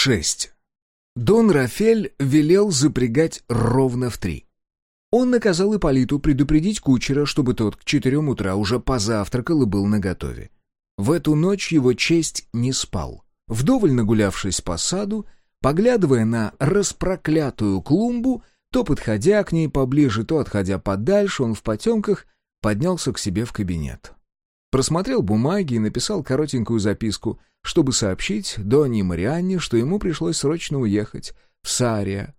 6. Дон Рафель велел запрягать ровно в три. Он наказал Ипполиту предупредить кучера, чтобы тот к четырем утра уже позавтракал и был наготове. В эту ночь его честь не спал. Вдоволь нагулявшись по саду, поглядывая на распроклятую клумбу, то подходя к ней поближе, то отходя подальше, он в потемках поднялся к себе в кабинет. Просмотрел бумаги и написал коротенькую записку, чтобы сообщить Донни Марианне, что ему пришлось срочно уехать в Сария.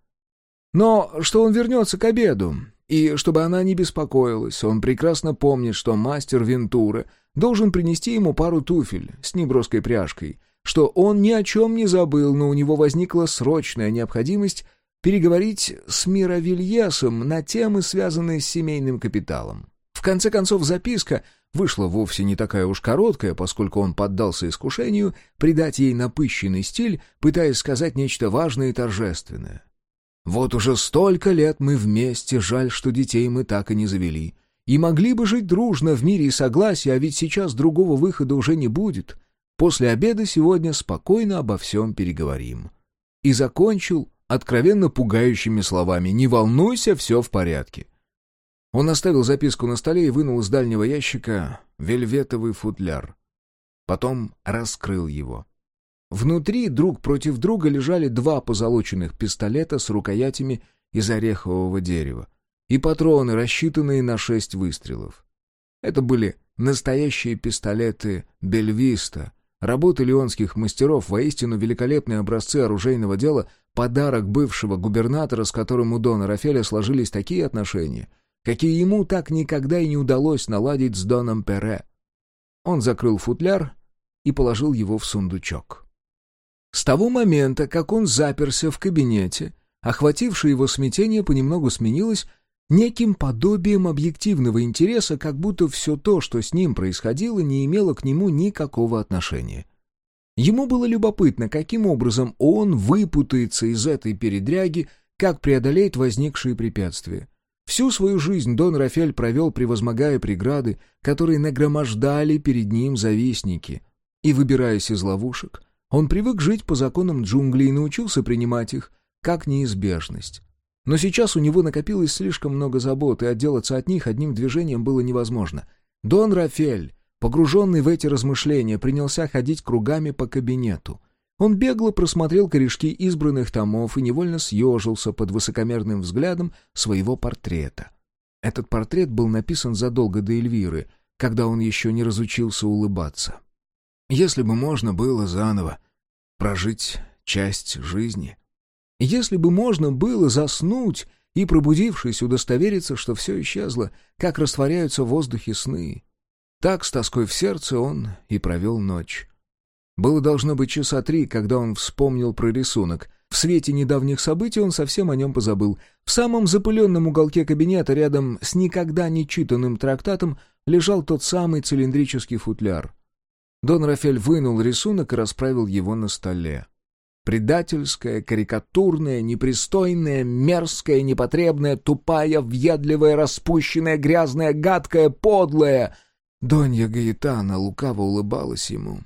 Но что он вернется к обеду, и чтобы она не беспокоилась, он прекрасно помнит, что мастер Вентура должен принести ему пару туфель с неброской пряжкой, что он ни о чем не забыл, но у него возникла срочная необходимость переговорить с Мировильесом на темы, связанные с семейным капиталом. В конце концов, записка вышла вовсе не такая уж короткая, поскольку он поддался искушению придать ей напыщенный стиль, пытаясь сказать нечто важное и торжественное. «Вот уже столько лет мы вместе, жаль, что детей мы так и не завели. И могли бы жить дружно в мире и согласии, а ведь сейчас другого выхода уже не будет. После обеда сегодня спокойно обо всем переговорим». И закончил откровенно пугающими словами «Не волнуйся, все в порядке». Он оставил записку на столе и вынул из дальнего ящика вельветовый футляр. Потом раскрыл его. Внутри друг против друга лежали два позолоченных пистолета с рукоятями из орехового дерева и патроны, рассчитанные на шесть выстрелов. Это были настоящие пистолеты «Бельвиста», работы леонских мастеров, воистину великолепные образцы оружейного дела, подарок бывшего губернатора, с которым у Дона Рафеля сложились такие отношения — какие ему так никогда и не удалось наладить с Доном Пере. Он закрыл футляр и положил его в сундучок. С того момента, как он заперся в кабинете, охватившее его смятение понемногу сменилось неким подобием объективного интереса, как будто все то, что с ним происходило, не имело к нему никакого отношения. Ему было любопытно, каким образом он выпутается из этой передряги, как преодолеет возникшие препятствия. Всю свою жизнь Дон Рафель провел, превозмогая преграды, которые нагромождали перед ним завистники. И, выбираясь из ловушек, он привык жить по законам джунглей и научился принимать их как неизбежность. Но сейчас у него накопилось слишком много забот, и отделаться от них одним движением было невозможно. Дон Рафель, погруженный в эти размышления, принялся ходить кругами по кабинету — он бегло просмотрел корешки избранных томов и невольно съежился под высокомерным взглядом своего портрета. Этот портрет был написан задолго до Эльвиры, когда он еще не разучился улыбаться. Если бы можно было заново прожить часть жизни. Если бы можно было заснуть и, пробудившись, удостовериться, что все исчезло, как растворяются в воздухе сны. Так, с тоской в сердце, он и провел ночь. Было должно быть часа три, когда он вспомнил про рисунок. В свете недавних событий он совсем о нем позабыл. В самом запыленном уголке кабинета, рядом с никогда не читанным трактатом, лежал тот самый цилиндрический футляр. Дон Рафель вынул рисунок и расправил его на столе. Предательская, карикатурная, непристойная, мерзкая, непотребная, тупая, въедливая, распущенная, грязная, гадкая, подлая. Донья Гаэтана лукаво улыбалась ему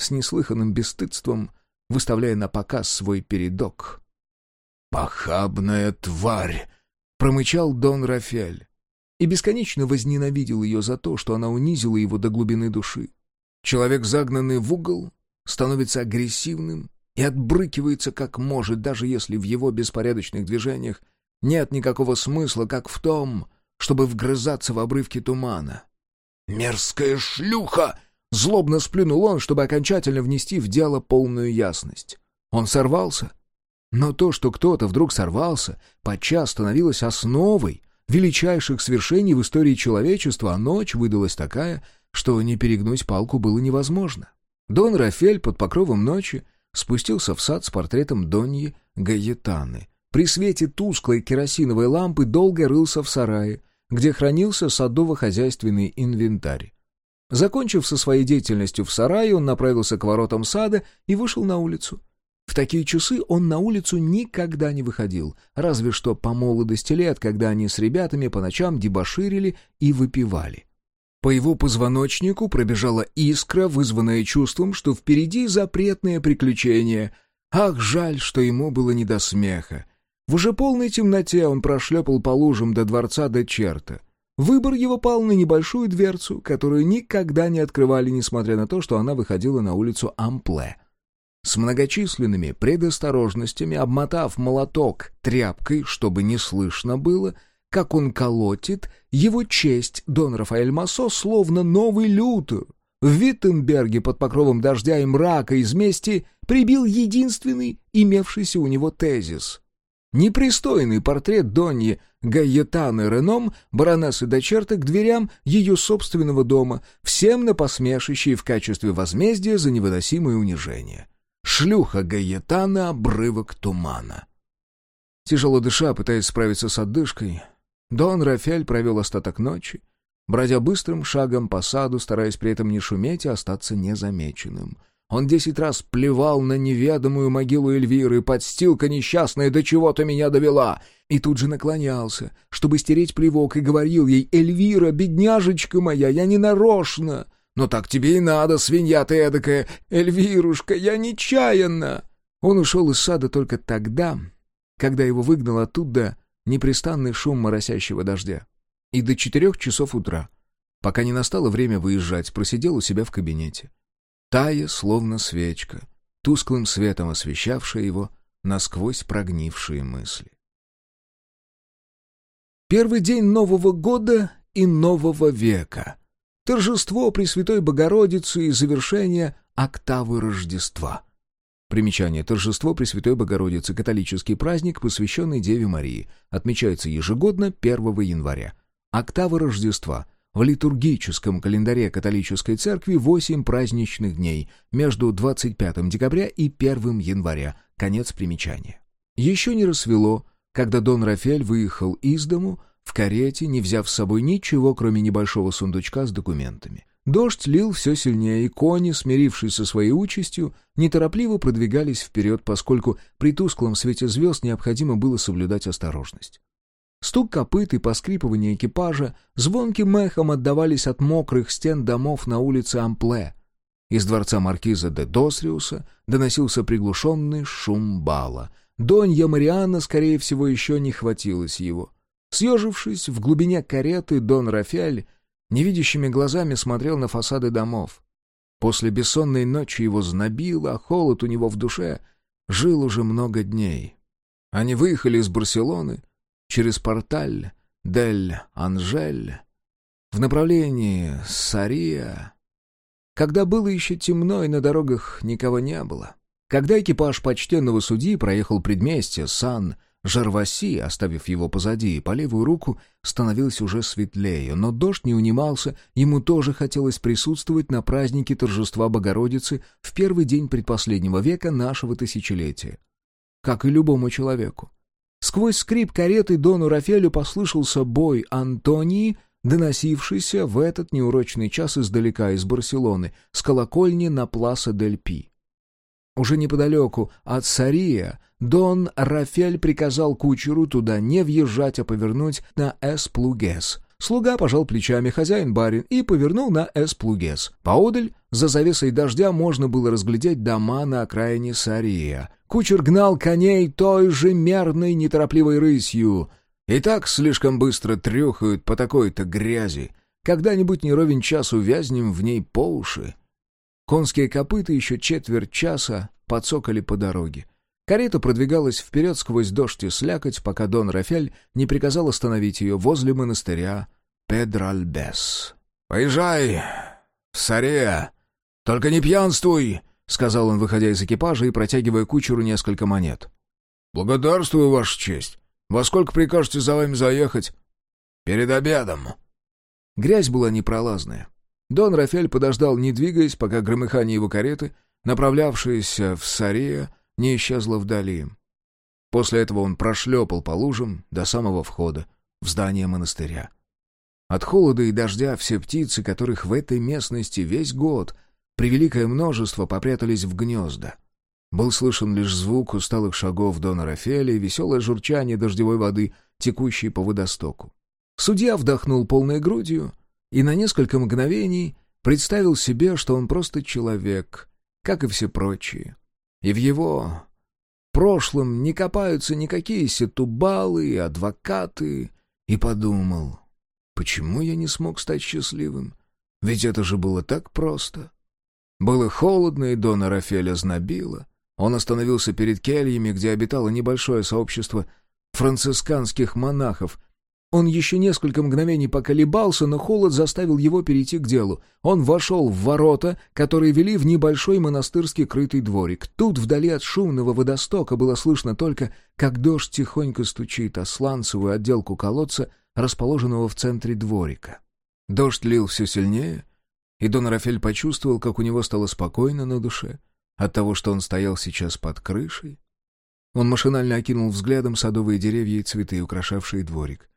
с неслыханным бесстыдством, выставляя на показ свой передок. «Похабная тварь!» — промычал Дон Рафель. И бесконечно возненавидел ее за то, что она унизила его до глубины души. Человек, загнанный в угол, становится агрессивным и отбрыкивается как может, даже если в его беспорядочных движениях нет никакого смысла, как в том, чтобы вгрызаться в обрывки тумана. «Мерзкая шлюха!» Злобно сплюнул он, чтобы окончательно внести в дело полную ясность. Он сорвался. Но то, что кто-то вдруг сорвался, подчас становилось основой величайших свершений в истории человечества, а ночь выдалась такая, что не перегнуть палку было невозможно. Дон Рафель под покровом ночи спустился в сад с портретом Доньи Гаетаны. При свете тусклой керосиновой лампы долго рылся в сарае, где хранился садово-хозяйственный инвентарь. Закончив со своей деятельностью в сарае, он направился к воротам сада и вышел на улицу. В такие часы он на улицу никогда не выходил, разве что по молодости лет, когда они с ребятами по ночам дебоширили и выпивали. По его позвоночнику пробежала искра, вызванная чувством, что впереди запретное приключение. Ах, жаль, что ему было не до смеха. В уже полной темноте он прошлепал по лужам до дворца до черта. Выбор его пал на небольшую дверцу, которую никогда не открывали, несмотря на то, что она выходила на улицу Ампле. С многочисленными предосторожностями, обмотав молоток тряпкой, чтобы не слышно было, как он колотит, его честь Дон Рафаэль Массо словно новый лютер. В Виттенберге под покровом дождя и мрака из мести прибил единственный имевшийся у него тезис. Непристойный портрет Доньи Гаетаны Реном, баронессы Дочерты, к дверям ее собственного дома, всем на посмешище и в качестве возмездия за невыносимое унижение. Шлюха Гаетана — обрывок тумана. Тяжело дыша, пытаясь справиться с отдышкой, Дон Рафель провел остаток ночи, бродя быстрым шагом по саду, стараясь при этом не шуметь и остаться незамеченным. Он десять раз плевал на неведомую могилу Эльвиры, подстилка несчастная до чего-то меня довела, и тут же наклонялся, чтобы стереть плевок, и говорил ей «Эльвира, бедняжечка моя, я не нарочно!» «Но так тебе и надо, свинья ты эдакая! Эльвирушка, я нечаянно!» Он ушел из сада только тогда, когда его выгнал оттуда непрестанный шум моросящего дождя. И до четырех часов утра, пока не настало время выезжать, просидел у себя в кабинете. Тая, словно свечка, тусклым светом освещавшая его насквозь прогнившие мысли. Первый день Нового года и Нового века — торжество Пресвятой Богородицы и завершение октавы Рождества. Примечание. Торжество Пресвятой Богородицы – католический праздник, посвященный Деве Марии. Отмечается ежегодно 1 января. Октава Рождества. В литургическом календаре католической церкви 8 праздничных дней между 25 декабря и 1 января. Конец примечания. Еще не рассвело, когда Дон Рафель выехал из дому – в карете, не взяв с собой ничего, кроме небольшого сундучка с документами. Дождь лил все сильнее, и кони, смирившись со своей участью, неторопливо продвигались вперед, поскольку при тусклом свете звезд необходимо было соблюдать осторожность. Стук копыт и поскрипывание экипажа звонким эхом отдавались от мокрых стен домов на улице Ампле. Из дворца маркиза де Досриуса доносился приглушенный шум бала. Донья Марианна, скорее всего, еще не хватилась его — Съежившись в глубине кареты, Дон Рафиаль невидящими глазами смотрел на фасады домов. После бессонной ночи его знобило, а холод у него в душе жил уже много дней. Они выехали из Барселоны через порталь Дель Анжель в направлении Сария, когда было еще темно и на дорогах никого не было. Когда экипаж почтенного судьи проехал предместье Сан Жарваси, оставив его позади, по левую руку становилось уже светлее, но дождь не унимался, ему тоже хотелось присутствовать на празднике торжества Богородицы в первый день предпоследнего века нашего тысячелетия. Как и любому человеку. Сквозь скрип кареты Дону Рафелю послышался бой Антонии, доносившийся в этот неурочный час издалека из Барселоны, с колокольни на Пласа дель Пи. Уже неподалеку от Сария Дон Рафель приказал кучеру туда не въезжать, а повернуть на Эс-Плугес. Слуга пожал плечами хозяин-барин и повернул на Эс-Плугес. Поодаль, за завесой дождя, можно было разглядеть дома на окраине Сария. Кучер гнал коней той же мерной, неторопливой рысью. И так слишком быстро трюхают по такой-то грязи. Когда-нибудь не ровен час увязнем в ней по уши. Конские копыта еще четверть часа подсокали по дороге. Карета продвигалась вперед сквозь дождь и слякоть, пока Дон Рафель не приказал остановить ее возле монастыря Педральбес. «Поезжай, Сарея! Только не пьянствуй!» — сказал он, выходя из экипажа и протягивая кучеру несколько монет. «Благодарствую, Ваша честь. Во сколько прикажете за вами заехать?» «Перед обедом». Грязь была непролазная. Дон Рафель подождал, не двигаясь, пока громыхание его кареты, направлявшееся в Сарея, не исчезла вдали. После этого он прошлепал по лужам до самого входа в здание монастыря. От холода и дождя все птицы, которых в этой местности весь год превеликое множество попрятались в гнезда. Был слышен лишь звук усталых шагов Дона Рафеля и веселое журчание дождевой воды, текущей по водостоку. Судья вдохнул полной грудью и на несколько мгновений представил себе, что он просто человек, как и все прочие, и в его прошлом не копаются никакие сетубалы и адвокаты, и подумал, почему я не смог стать счастливым? Ведь это же было так просто. Было холодно, и Дона Рафеля знобило. Он остановился перед кельями, где обитало небольшое сообщество францисканских монахов, он еще несколько мгновений поколебался, но холод заставил его перейти к делу. Он вошел в ворота, которые вели в небольшой монастырский крытый дворик. Тут, вдали от шумного водостока, было слышно только, как дождь тихонько стучит о сланцевую отделку колодца, расположенного в центре дворика. Дождь лил все сильнее, и Дон Рафель почувствовал, как у него стало спокойно на душе от того, что он стоял сейчас под крышей. Он машинально окинул взглядом садовые деревья и цветы, украшавшие дворик.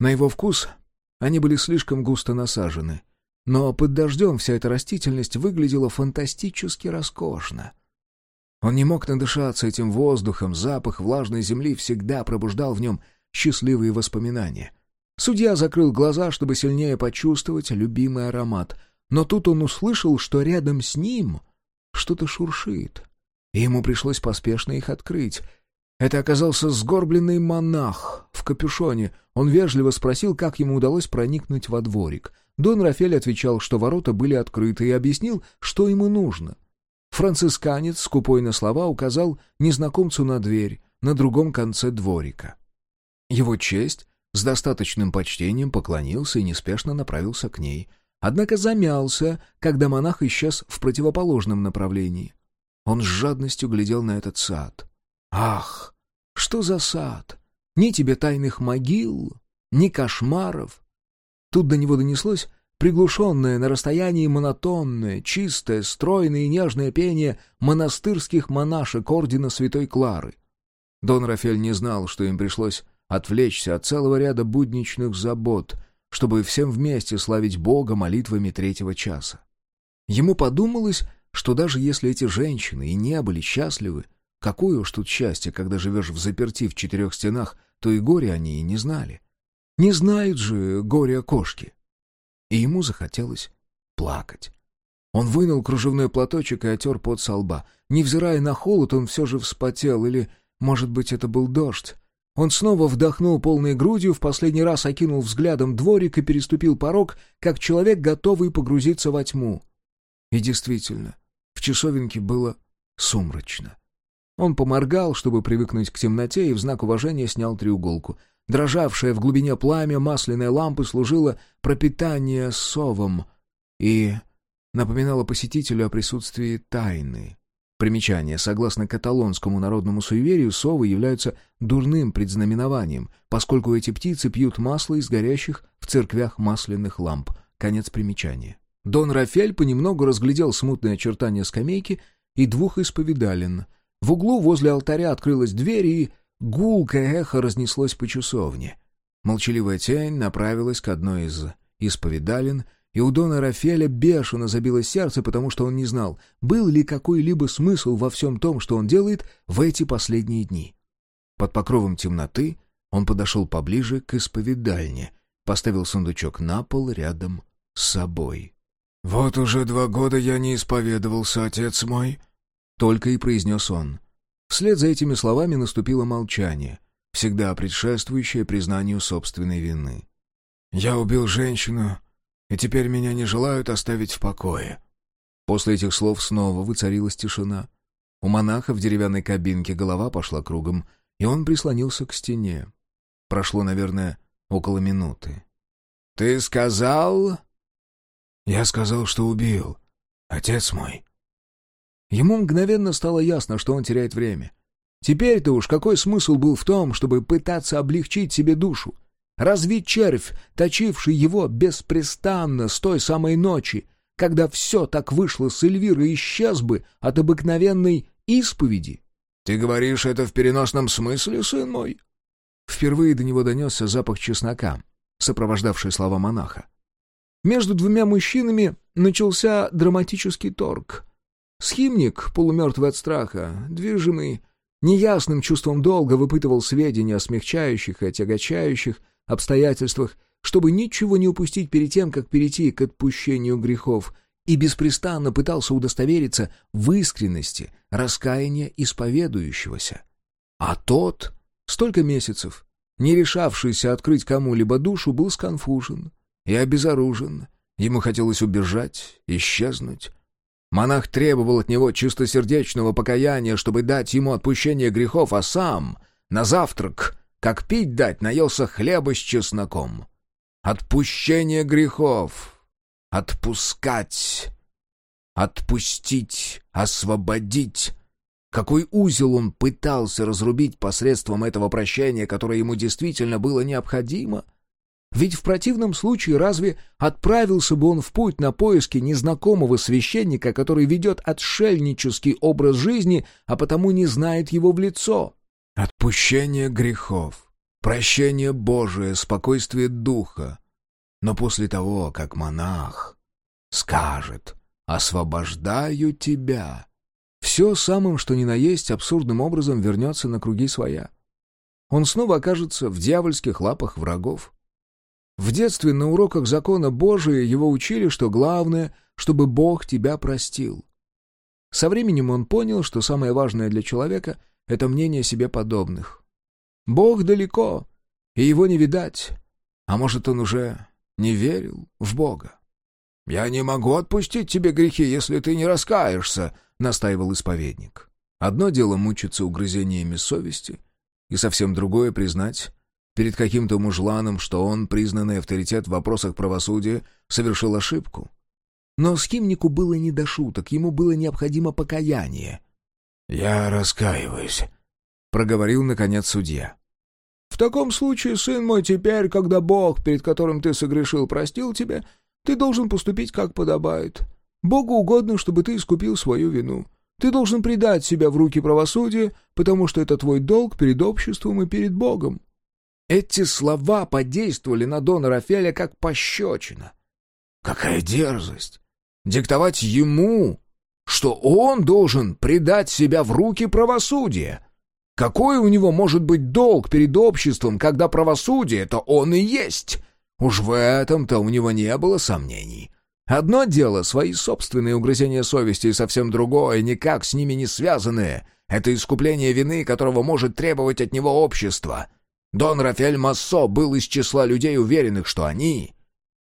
На его вкус они были слишком густо насажены, но под дождем вся эта растительность выглядела фантастически роскошно. Он не мог надышаться этим воздухом, запах влажной земли всегда пробуждал в нем счастливые воспоминания. Судья закрыл глаза, чтобы сильнее почувствовать любимый аромат, но тут он услышал, что рядом с ним что-то шуршит, и ему пришлось поспешно их открыть — это оказался сгорбленный монах в капюшоне. Он вежливо спросил, как ему удалось проникнуть во дворик. Дон Рафель отвечал, что ворота были открыты, и объяснил, что ему нужно. Францисканец, скупой на слова, указал незнакомцу на дверь на другом конце дворика. Его честь с достаточным почтением поклонился и неспешно направился к ней. Однако замялся, когда монах исчез в противоположном направлении. Он с жадностью глядел на этот сад. Ах, что за сад? Ни тебе тайных могил, ни кошмаров. Тут до него донеслось приглушенное на расстоянии монотонное, чистое, стройное и нежное пение монастырских монашек ордена Святой Клары. Дон Рафель не знал, что им пришлось отвлечься от целого ряда будничных забот, чтобы всем вместе славить Бога молитвами третьего часа. Ему подумалось, что даже если эти женщины и не были счастливы, Какое уж тут счастье, когда живешь в заперти в четырех стенах, то и горе они и не знали. Не знают же горе кошки. И ему захотелось плакать. Он вынул кружевной платочек и отер пот со лба. Невзирая на холод, он все же вспотел, или, может быть, это был дождь. Он снова вдохнул полной грудью, в последний раз окинул взглядом дворик и переступил порог, как человек, готовый погрузиться во тьму. И действительно, в часовенке было сумрачно. Он поморгал, чтобы привыкнуть к темноте, и в знак уважения снял треуголку. Дрожавшее в глубине пламя масляной лампы служило пропитание совом и напоминало посетителю о присутствии тайны. Примечание. Согласно каталонскому народному суеверию, совы являются дурным предзнаменованием, поскольку эти птицы пьют масло из горящих в церквях масляных ламп. Конец примечания. Дон Рафель понемногу разглядел смутные очертания скамейки и двух исповедалин — в углу возле алтаря открылась дверь, и гулкое эхо разнеслось по часовне. Молчаливая тень направилась к одной из исповедалин, и у Дона Рафеля бешено забилось сердце, потому что он не знал, был ли какой-либо смысл во всем том, что он делает в эти последние дни. Под покровом темноты он подошел поближе к исповедальне, поставил сундучок на пол рядом с собой. «Вот уже два года я не исповедовался, отец мой», только и произнес он. Вслед за этими словами наступило молчание, всегда предшествующее признанию собственной вины. «Я убил женщину, и теперь меня не желают оставить в покое». После этих слов снова воцарилась тишина. У монаха в деревянной кабинке голова пошла кругом, и он прислонился к стене. Прошло, наверное, около минуты. «Ты сказал...» «Я сказал, что убил. Отец мой». Ему мгновенно стало ясно, что он теряет время. Теперь-то уж какой смысл был в том, чтобы пытаться облегчить себе душу? Разве червь, точивший его беспрестанно с той самой ночи, когда все так вышло с Эльвирой, исчез бы от обыкновенной исповеди? «Ты говоришь это в переносном смысле, сын мой?» Впервые до него донесся запах чеснока, сопровождавший слова монаха. Между двумя мужчинами начался драматический торг — Схимник, полумертвый от страха, движимый неясным чувством долга, выпытывал сведения о смягчающих и отягочающих обстоятельствах, чтобы ничего не упустить перед тем, как перейти к отпущению грехов, и беспрестанно пытался удостовериться в искренности раскаяния исповедующегося. А тот, столько месяцев, не решавшийся открыть кому-либо душу, был сконфужен и обезоружен. Ему хотелось убежать, исчезнуть. Монах требовал от него чистосердечного покаяния, чтобы дать ему отпущение грехов, а сам на завтрак, как пить дать, наелся хлеба с чесноком. Отпущение грехов. Отпускать. Отпустить. Освободить. Какой узел он пытался разрубить посредством этого прощения, которое ему действительно было необходимо? Ведь в противном случае разве отправился бы он в путь на поиски незнакомого священника, который ведет отшельнический образ жизни, а потому не знает его в лицо? Отпущение грехов, прощение Божие, спокойствие духа. Но после того, как монах скажет «освобождаю тебя», все самым, что ни на есть, абсурдным образом вернется на круги своя. Он снова окажется в дьявольских лапах врагов. В детстве на уроках закона Божия его учили, что главное, чтобы Бог тебя простил. Со временем он понял, что самое важное для человека — это мнение себе подобных. Бог далеко, и его не видать. А может, он уже не верил в Бога. «Я не могу отпустить тебе грехи, если ты не раскаешься», — настаивал исповедник. Одно дело мучиться угрызениями совести, и совсем другое — признать, перед каким-то мужланом, что он, признанный авторитет в вопросах правосудия, совершил ошибку. Но Скимнику было не до шуток, ему было необходимо покаяние. «Я раскаиваюсь», — проговорил, наконец, судья. «В таком случае, сын мой, теперь, когда Бог, перед которым ты согрешил, простил тебя, ты должен поступить, как подобает. Богу угодно, чтобы ты искупил свою вину. Ты должен предать себя в руки правосудия, потому что это твой долг перед обществом и перед Богом. Эти слова подействовали на Дона Рафеля как пощечина. Какая дерзость! Диктовать ему, что он должен предать себя в руки правосудия. Какой у него может быть долг перед обществом, когда правосудие — это он и есть? Уж в этом-то у него не было сомнений. Одно дело — свои собственные угрызения совести, и совсем другое, никак с ними не связанное — это искупление вины, которого может требовать от него общество — Дон Рафаэль Массо был из числа людей, уверенных, что они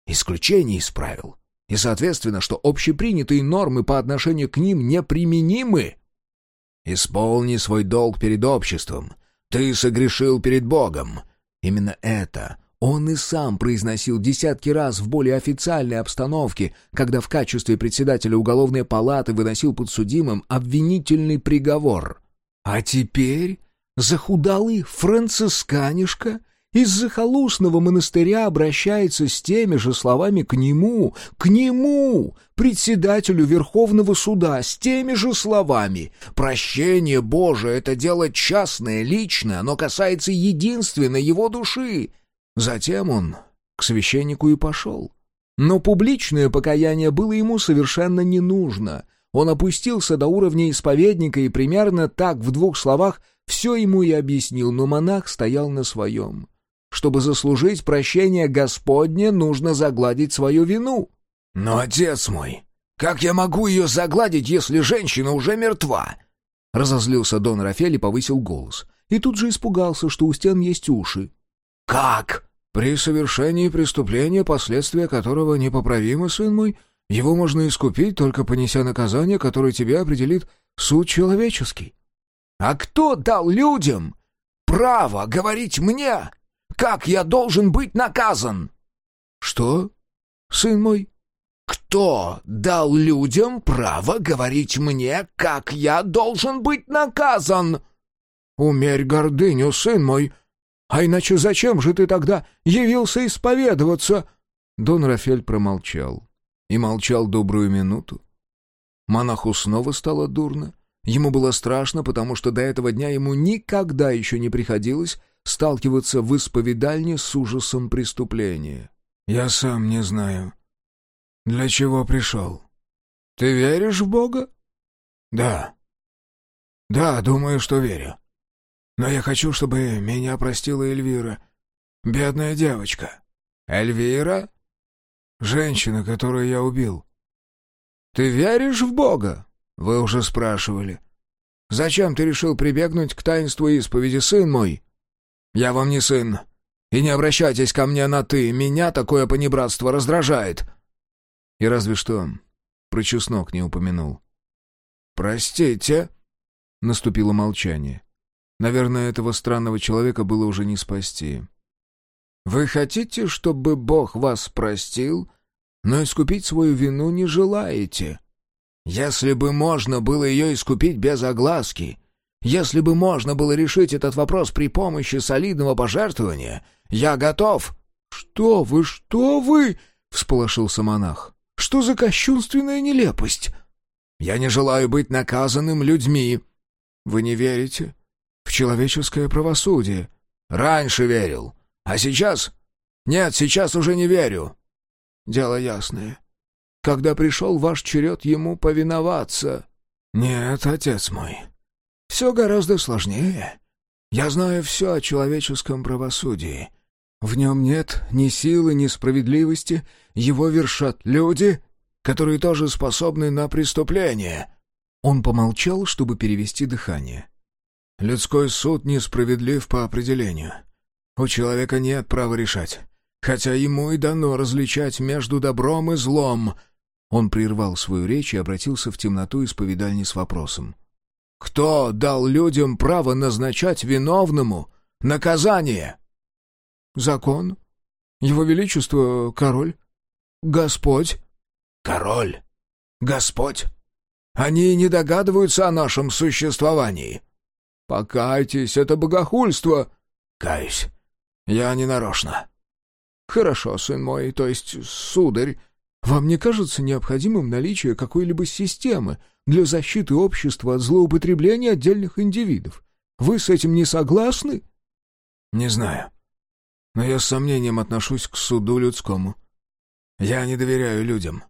исключение из правил, и, соответственно, что общепринятые нормы по отношению к ним неприменимы. «Исполни свой долг перед обществом. Ты согрешил перед Богом». Именно это он и сам произносил десятки раз в более официальной обстановке, когда в качестве председателя уголовной палаты выносил подсудимым обвинительный приговор. А теперь захудалый францисканишка из захолустного монастыря обращается с теми же словами к нему, к нему, председателю Верховного суда, с теми же словами. Прощение Божие — это дело частное, личное, оно касается единственно его души. Затем он к священнику и пошел. Но публичное покаяние было ему совершенно не нужно. Он опустился до уровня исповедника и примерно так в двух словах все ему и объяснил, но монах стоял на своем. Чтобы заслужить прощение Господне, нужно загладить свою вину. «Но, отец мой, как я могу ее загладить, если женщина уже мертва?» Разозлился Дон Рафель и повысил голос. И тут же испугался, что у стен есть уши. «Как?» «При совершении преступления, последствия которого непоправимы, сын мой, его можно искупить, только понеся наказание, которое тебе определит суд человеческий». А кто дал людям право говорить мне, как я должен быть наказан? Что, сын мой? Кто дал людям право говорить мне, как я должен быть наказан? Умерь гордыню, сын мой. А иначе зачем же ты тогда явился исповедоваться? Дон Рафель промолчал. И молчал добрую минуту. Монаху снова стало дурно. Ему было страшно, потому что до этого дня ему никогда еще не приходилось сталкиваться в исповедальне с ужасом преступления. «Я сам не знаю, для чего пришел. Ты веришь в Бога?» «Да. Да, думаю, что верю. Но я хочу, чтобы меня простила Эльвира. Бедная девочка». «Эльвира?» «Женщина, которую я убил». «Ты веришь в Бога?» Вы уже спрашивали. Зачем ты решил прибегнуть к таинству исповеди, сын мой?» «Я вам не сын. И не обращайтесь ко мне на «ты». Меня такое понебратство раздражает». И разве что про чеснок не упомянул. «Простите», — наступило молчание. Наверное, этого странного человека было уже не спасти. «Вы хотите, чтобы Бог вас простил, но искупить свою вину не желаете?» «Если бы можно было ее искупить без огласки, если бы можно было решить этот вопрос при помощи солидного пожертвования, я готов». «Что вы, что вы?» — всполошился монах. «Что за кощунственная нелепость?» «Я не желаю быть наказанным людьми». «Вы не верите в человеческое правосудие?» «Раньше верил. А сейчас? Нет, сейчас уже не верю». «Дело ясное. Когда пришел ваш черед ему повиноваться...» «Нет, отец мой, все гораздо сложнее. Я знаю все о человеческом правосудии. В нем нет ни силы, ни справедливости. Его вершат люди, которые тоже способны на преступление». Он помолчал, чтобы перевести дыхание. «Людской суд несправедлив по определению. У человека нет права решать, хотя ему и дано различать между добром и злом». Он прервал свою речь и обратился в темноту исповедальни с вопросом. Кто дал людям право назначать виновному наказание? Закон. Его Величество — король. Господь. Король. Господь. Они не догадываются о нашем существовании. Покайтесь, это богохульство. Каюсь. Я не нарочно. Хорошо, сын мой, то есть сударь, вам не кажется необходимым наличие какой-либо системы, для защиты общества от злоупотребления отдельных индивидов. Вы с этим не согласны?» «Не знаю. Но я с сомнением отношусь к суду людскому. Я не доверяю людям.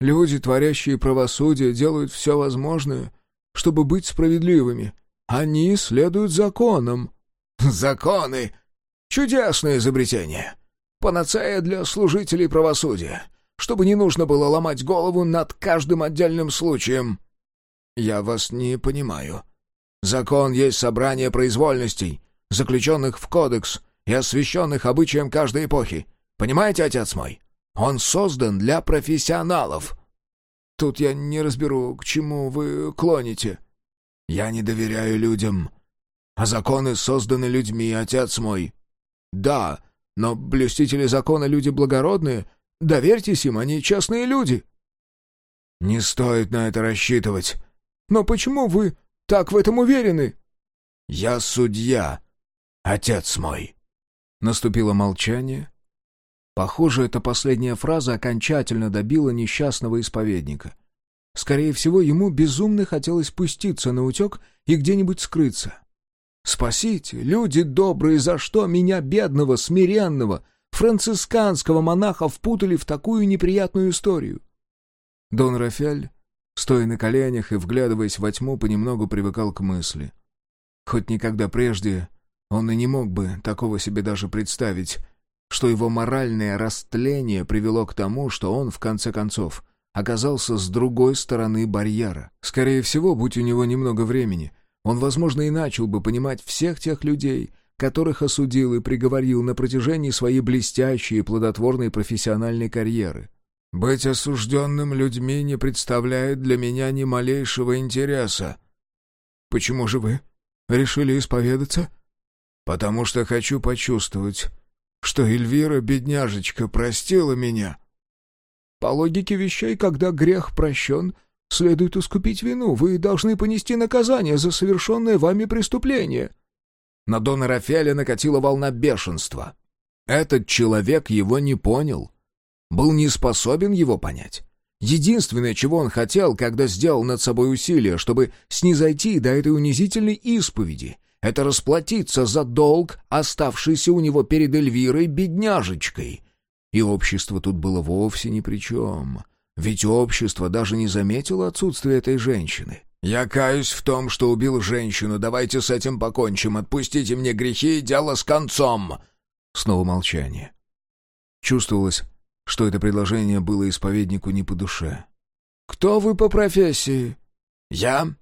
Люди, творящие правосудие, делают все возможное, чтобы быть справедливыми. Они следуют законам». «Законы! Чудесное изобретение! Панацея для служителей правосудия!» Чтобы не нужно было ломать голову над каждым отдельным случаем». «Я вас не понимаю. Закон есть собрание произвольностей, заключенных в кодекс и освященных обычаем каждой эпохи. Понимаете, отец мой? Он создан для профессионалов». «Тут я не разберу, к чему вы клоните». «Я не доверяю людям. А законы созданы людьми, отец мой». «Да, но блюстители закона люди благородные, Доверьтесь им, они честные люди». «Не стоит на это рассчитывать». «Но почему вы так в этом уверены?» «Я судья, отец мой». Наступило молчание. Похоже, эта последняя фраза окончательно добила несчастного исповедника. Скорее всего, ему безумно хотелось пуститься на утек и где-нибудь скрыться. «Спасите, люди добрые, за что меня, бедного, смиренного, францисканского монаха впутали в такую неприятную историю. Дон Рафель, стоя на коленях и вглядываясь во тьму, понемногу привыкал к мысли. Хоть никогда прежде он и не мог бы такого себе даже представить, что его моральное растление привело к тому, что он, в конце концов, оказался с другой стороны барьера. Скорее всего, будь у него немного времени, он, возможно, и начал бы понимать всех тех людей, которых осудил и приговорил на протяжении своей блестящей и плодотворной профессиональной карьеры. «Быть осужденным людьми не представляет для меня ни малейшего интереса». «Почему же вы решили исповедаться?» «Потому что хочу почувствовать, что Эльвира, бедняжечка, простила меня». «По логике вещей, когда грех прощен, следует искупить вину. Вы должны понести наказание за совершенное вами преступление». На Дона Рафаэля накатила волна бешенства. Этот человек его не понял. Был не способен его понять. Единственное, чего он хотел, когда сделал над собой усилие, чтобы снизойти до этой унизительной исповеди, это расплатиться за долг, оставшийся у него перед Эльвирой бедняжечкой. И общество тут было вовсе ни при чем. Ведь общество даже не заметило отсутствие этой женщины. «Я каюсь в том, что убил женщину. Давайте с этим покончим. Отпустите мне грехи, и дело с концом!» Снова молчание. Чувствовалось, что это предложение было исповеднику не по душе. «Кто вы по профессии?» «Я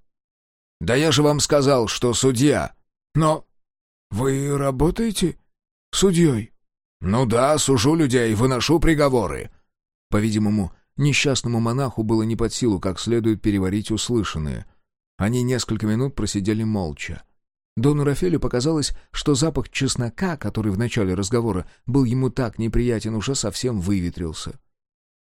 «Да я же вам сказал, что судья!» «Но вы работаете судьей?» «Ну да, сужу людей, выношу приговоры». По-видимому, несчастному монаху было не под силу как следует переварить услышанное. Они несколько минут просидели молча. Дону Рафелю показалось, что запах чеснока, который в начале разговора был ему так неприятен, уже совсем выветрился.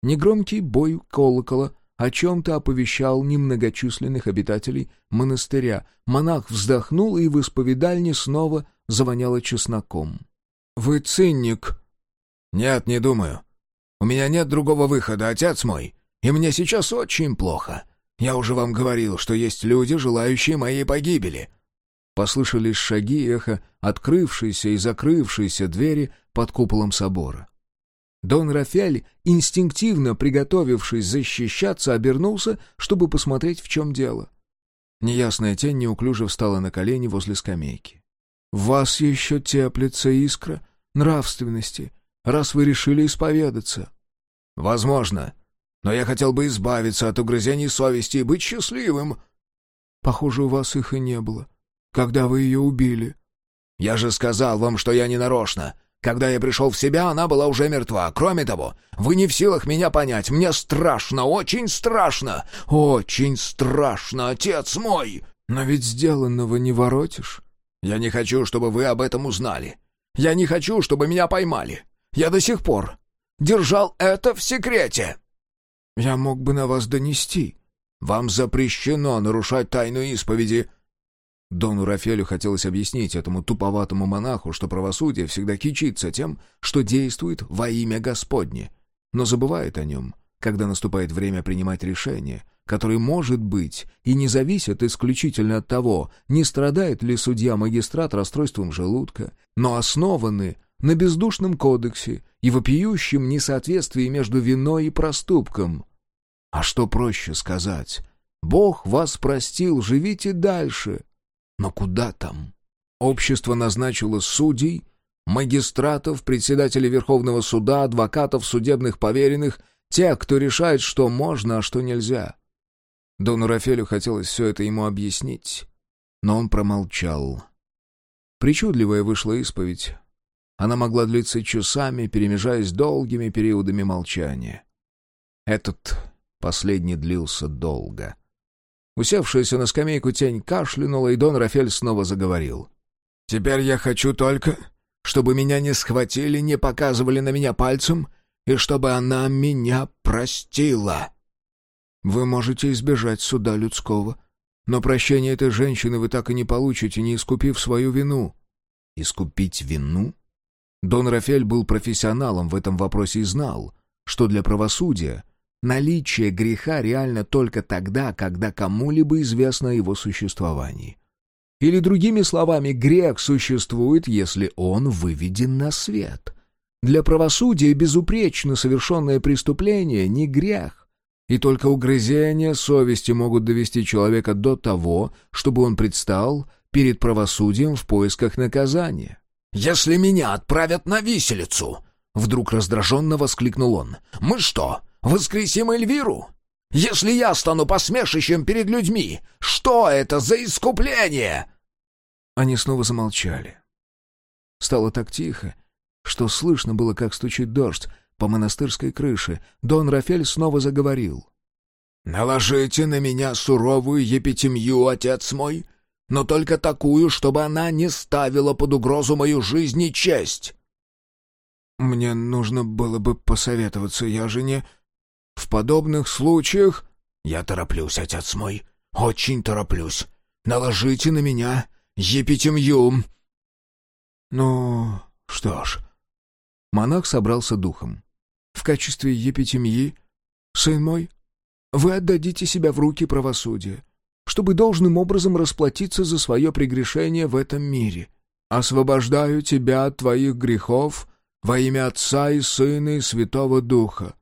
Негромкий бой колокола о чем-то оповещал немногочисленных обитателей монастыря. Монах вздохнул, и в исповедальне снова завоняло чесноком. «Вы цинник?» «Нет, не думаю. У меня нет другого выхода, отец мой, и мне сейчас очень плохо. Я уже вам говорил, что есть люди, желающие моей погибели». Послышались шаги эхо, открывшиеся и закрывшиеся двери под куполом собора. Дон Рафель, инстинктивно приготовившись защищаться, обернулся, чтобы посмотреть, в чем дело. Неясная тень неуклюже встала на колени возле скамейки. «В вас еще теплится искра нравственности, раз вы решили исповедаться». «Возможно. Но я хотел бы избавиться от угрызений совести и быть счастливым». «Похоже, у вас их и не было когда вы ее убили?» «Я же сказал вам, что я не нарочно. Когда я пришел в себя, она была уже мертва. Кроме того, вы не в силах меня понять. Мне страшно, очень страшно, очень страшно, отец мой!» «Но ведь сделанного не воротишь». «Я не хочу, чтобы вы об этом узнали. Я не хочу, чтобы меня поймали. Я до сих пор держал это в секрете». «Я мог бы на вас донести». «Вам запрещено нарушать тайну исповеди», Дону Рафелю хотелось объяснить этому туповатому монаху, что правосудие всегда кичится тем, что действует во имя Господне, но забывает о нем, когда наступает время принимать решения, которые, может быть, и не зависят исключительно от того, не страдает ли судья-магистрат расстройством желудка, но основаны на бездушном кодексе и вопиющем несоответствии между виной и проступком. А что проще сказать? «Бог вас простил, живите дальше», но куда там? Общество назначило судей, магистратов, председателей Верховного суда, адвокатов, судебных поверенных, тех, кто решает, что можно, а что нельзя. Дону Рафелю хотелось все это ему объяснить, но он промолчал. Причудливая вышла исповедь. Она могла длиться часами, перемежаясь долгими периодами молчания. Этот последний длился долго. Усевшаяся на скамейку тень кашлянула, и Дон Рафель снова заговорил. «Теперь я хочу только, чтобы меня не схватили, не показывали на меня пальцем, и чтобы она меня простила». «Вы можете избежать суда людского, но прощение этой женщины вы так и не получите, не искупив свою вину». «Искупить вину?» Дон Рафель был профессионалом в этом вопросе и знал, что для правосудия Наличие греха реально только тогда, когда кому-либо известно о его существовании. Или другими словами, грех существует, если он выведен на свет. Для правосудия безупречно совершенное преступление не грех, и только угрызения совести могут довести человека до того, чтобы он предстал перед правосудием в поисках наказания. «Если меня отправят на виселицу!» Вдруг раздраженно воскликнул он. «Мы что, воскресим Эльвиру? Если я стану посмешищем перед людьми, что это за искупление?» Они снова замолчали. Стало так тихо, что слышно было, как стучит дождь по монастырской крыше. Дон Рафель снова заговорил. «Наложите на меня суровую епитемью, отец мой, но только такую, чтобы она не ставила под угрозу мою жизнь и честь». «Мне нужно было бы посоветоваться, я же не...» В подобных случаях... Я тороплюсь, отец мой, очень тороплюсь. Наложите на меня епитемью. Ну, что ж... Монах собрался духом. В качестве епитемьи, сын мой, вы отдадите себя в руки правосудия, чтобы должным образом расплатиться за свое прегрешение в этом мире. Освобождаю тебя от твоих грехов во имя Отца и Сына и Святого Духа.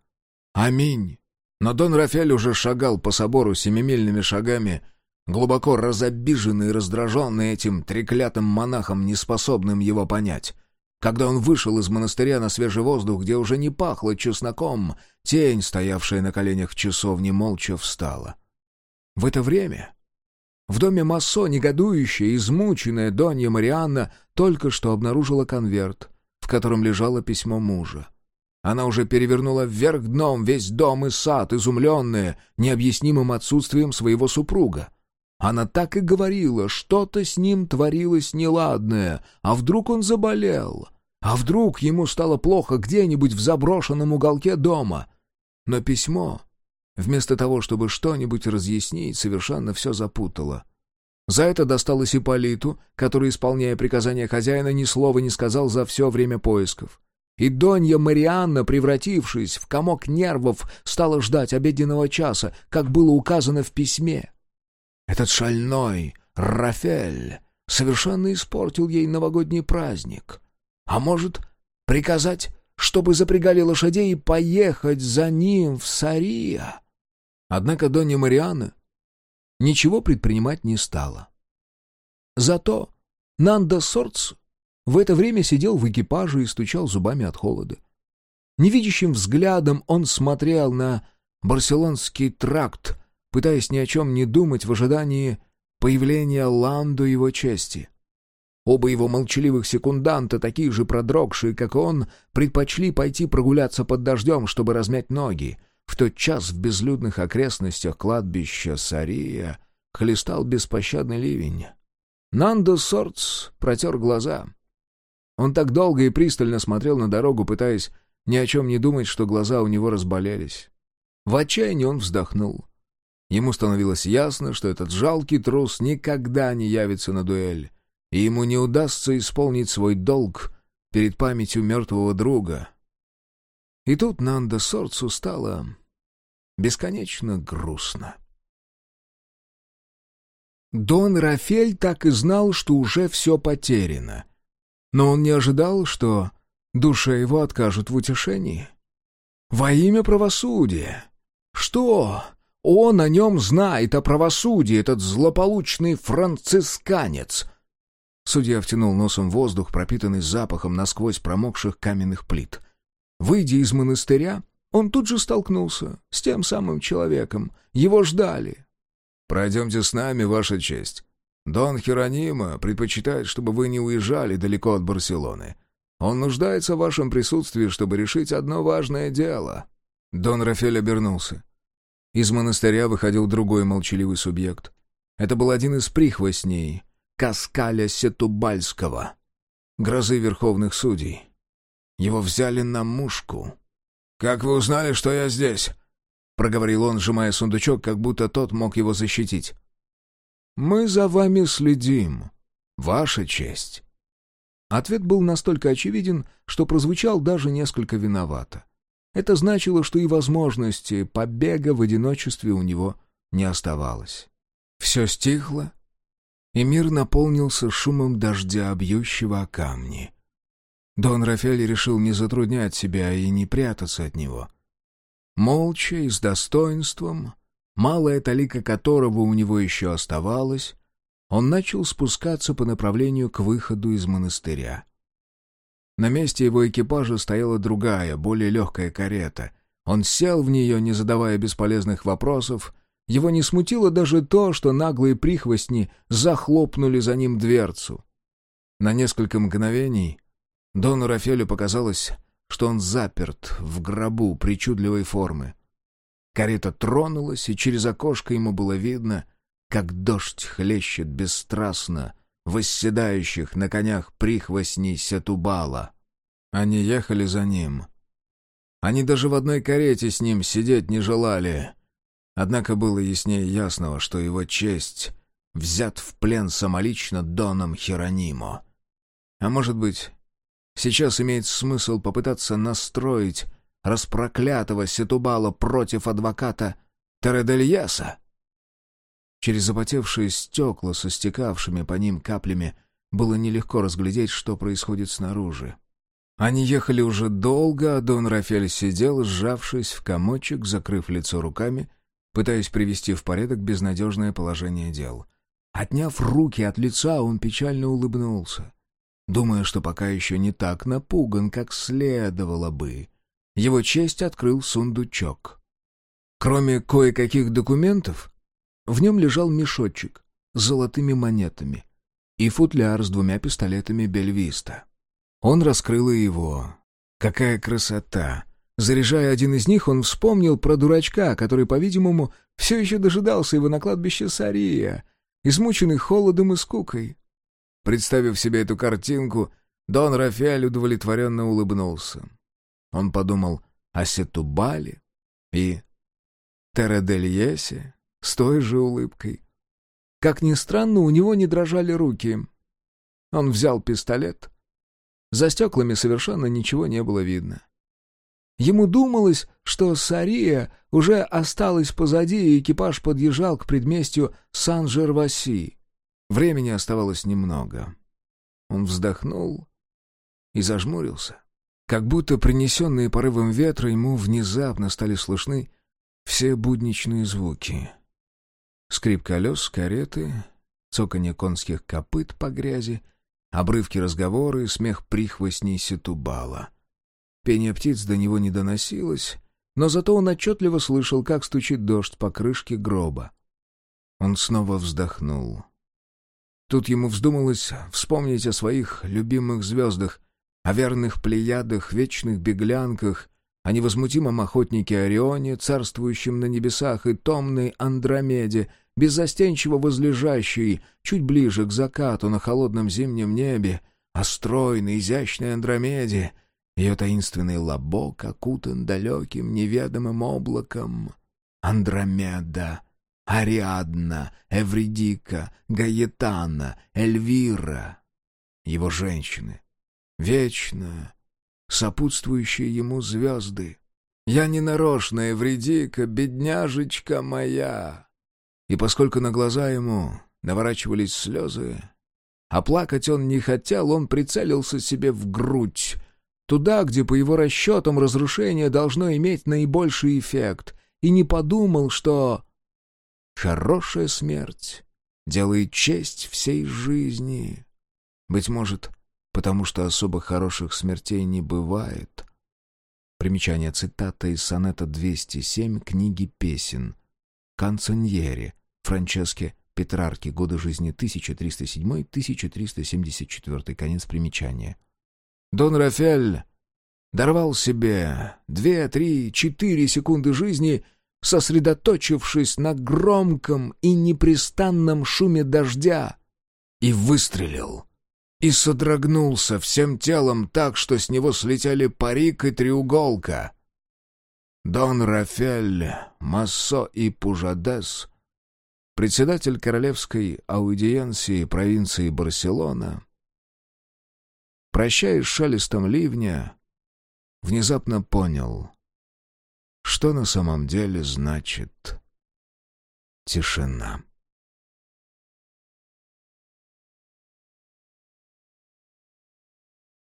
Аминь. Но Дон Рафель уже шагал по собору семимильными шагами, глубоко разобиженный и раздраженный этим треклятым монахом, неспособным его понять. Когда он вышел из монастыря на свежий воздух, где уже не пахло чесноком, тень, стоявшая на коленях в часовне, молча встала. В это время В доме Массо негодующая, измученная Донья Марианна только что обнаружила конверт, в котором лежало письмо мужа. Она уже перевернула вверх дном весь дом и сад, изумленная необъяснимым отсутствием своего супруга. Она так и говорила, что-то с ним творилось неладное, а вдруг он заболел, а вдруг ему стало плохо где-нибудь в заброшенном уголке дома. Но письмо Вместо того, чтобы что-нибудь разъяснить, совершенно все запутала. За это досталось Ипполиту, который, исполняя приказания хозяина, ни слова не сказал за все время поисков. И Донья Марианна, превратившись в комок нервов, стала ждать обеденного часа, как было указано в письме. Этот шальной Рафель совершенно испортил ей новогодний праздник. А может, приказать, чтобы запрягали лошадей и поехать за ним в Сария? Однако Донья Мариана ничего предпринимать не стала. Зато Нанда Сорц в это время сидел в экипаже и стучал зубами от холода. Невидящим взглядом он смотрел на барселонский тракт, пытаясь ни о чем не думать в ожидании появления Ланду его чести. Оба его молчаливых секунданта, такие же продрогшие, как он, предпочли пойти прогуляться под дождем, чтобы размять ноги, в тот час в безлюдных окрестностях кладбища Сария хлестал беспощадный ливень. Нандо Сортс протер глаза. Он так долго и пристально смотрел на дорогу, пытаясь ни о чем не думать, что глаза у него разболелись. В отчаянии он вздохнул. Ему становилось ясно, что этот жалкий трус никогда не явится на дуэль, и ему не удастся исполнить свой долг перед памятью мертвого друга. И тут Нанда Сорцу стало бесконечно грустно. Дон Рафель так и знал, что уже все потеряно. Но он не ожидал, что душе его откажут в утешении. Во имя правосудия. Что он о нем знает, о правосудии, этот злополучный францисканец? Судья втянул носом воздух, пропитанный запахом насквозь промокших каменных плит. Выйдя из монастыря, он тут же столкнулся с тем самым человеком. Его ждали. «Пройдемте с нами, Ваша честь. Дон Херонима предпочитает, чтобы вы не уезжали далеко от Барселоны. Он нуждается в вашем присутствии, чтобы решить одно важное дело». Дон Рафель обернулся. Из монастыря выходил другой молчаливый субъект. Это был один из прихвостней Каскаля Сетубальского, грозы верховных судей. Его взяли на мушку. «Как вы узнали, что я здесь?» — проговорил он, сжимая сундучок, как будто тот мог его защитить. «Мы за вами следим, Ваша честь». Ответ был настолько очевиден, что прозвучал даже несколько виновато. Это значило, что и возможности побега в одиночестве у него не оставалось. Все стихло, и мир наполнился шумом дождя, бьющего о камни. Дон Рафаэль решил не затруднять себя и не прятаться от него. Молча и с достоинством, малая талика которого у него еще оставалась, он начал спускаться по направлению к выходу из монастыря. На месте его экипажа стояла другая, более легкая карета. Он сел в нее, не задавая бесполезных вопросов. Его не смутило даже то, что наглые прихвостни захлопнули за ним дверцу. На несколько мгновений Дону Рафелю показалось, что он заперт в гробу причудливой формы. Карета тронулась, и через окошко ему было видно, как дождь хлещет бесстрастно восседающих на конях прихвостней Сетубала. Они ехали за ним. Они даже в одной карете с ним сидеть не желали. Однако было яснее ясного, что его честь взят в плен самолично Доном Херонимо. А может быть, Сейчас имеет смысл попытаться настроить распроклятого Сетубала против адвоката Тередельяса. Через запотевшие стекла со стекавшими по ним каплями было нелегко разглядеть, что происходит снаружи. Они ехали уже долго, а Дон Рафель сидел, сжавшись в комочек, закрыв лицо руками, пытаясь привести в порядок безнадежное положение дел. Отняв руки от лица, он печально улыбнулся думая, что пока еще не так напуган, как следовало бы. Его честь открыл сундучок. Кроме кое-каких документов, в нем лежал мешочек, с золотыми монетами и футляр с двумя пистолетами Бельвиста. Он раскрыл его. Какая красота! Заряжая один из них, он вспомнил про дурачка, который, по-видимому, все еще дожидался его на кладбище Сария, измученный холодом и скукой. Представив себе эту картинку, Дон Рафаэль удовлетворенно улыбнулся. Он подумал о Сетубале и Тередельесе с той же улыбкой. Как ни странно, у него не дрожали руки. Он взял пистолет. За стеклами совершенно ничего не было видно. Ему думалось, что Сария уже осталась позади, и экипаж подъезжал к предместью Сан-Жерваси. Времени оставалось немного. Он вздохнул и зажмурился. Как будто принесенные порывом ветра ему внезапно стали слышны все будничные звуки. Скрип колес, кареты, цоканье конских копыт по грязи, обрывки разговора и смех прихвостней Сетубала — Пение птиц до него не доносилось, но зато он отчетливо слышал, как стучит дождь по крышке гроба. Он снова вздохнул. Тут ему вздумалось вспомнить о своих любимых звездах, о верных плеядах, вечных беглянках, о невозмутимом охотнике Орионе, царствующем на небесах, и томной Андромеде, беззастенчиво возлежащей чуть ближе к закату на холодном зимнем небе, о стройной, изящной Андромеде, ее таинственный лобок окутан далеким неведомым облаком. Андромеда, Ариадна, Эвридика, Гаетана, Эльвира. Его женщины. Вечно сопутствующие ему звезды. Я не нарочно, Эвридика, бедняжечка моя. И поскольку на глаза ему наворачивались слезы, а плакать он не хотел, он прицелился себе в грудь, Туда, где, по его расчетам, разрушение должно иметь наибольший эффект, и не подумал, что хорошая смерть делает честь всей жизни. Быть может, потому что особо хороших смертей не бывает. Примечание цитата из сонета 207 книги песен. Канцоньери, Франческе Петрарки, годы жизни 1307-1374, конец примечания. Дон Рафель даровал себе две, три, четыре секунды жизни, сосредоточившись на громком и непрестанном шуме дождя, и выстрелил. И содрогнулся всем телом так, что с него слетели парик и треуголка. Дон Рафель, Массо и Пужадес, председатель королевской аудиенции провинции Барселона, прощаясь шелестом ливня, внезапно понял, что на самом деле значит тишина.